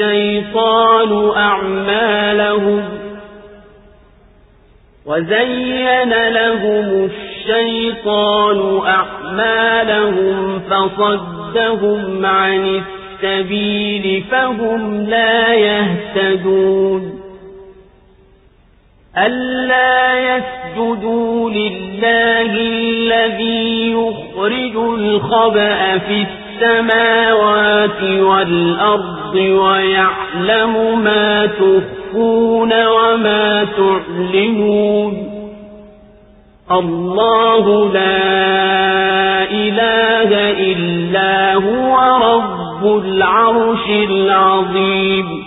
الشيطان أعمالهم وزين لهم الشيطان أعمالهم فصدهم عن السبيل فهم لا يهتدون ألا يسجدوا لله الذي يخرج الخبأ في السماوات والأرض ويعلم ما تخفون وما تعلنون. الله لا إله إلا هو رب العرش العظيم.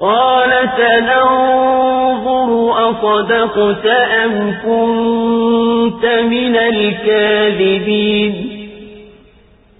قال سننظر أصدقت أم كنت من الكاذبين.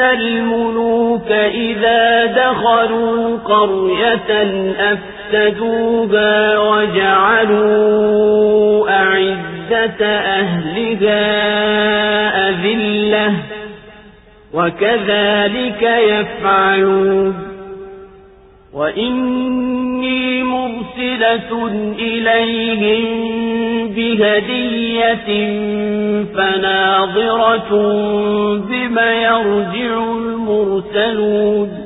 الملوك إذا دخلوا قرية أفسدوها وجعلوا أعزة أهلها أذلة وكذلك يفعلون وإني مرسلة إليهم بهدية فناظرة بما يرجع المرسلون.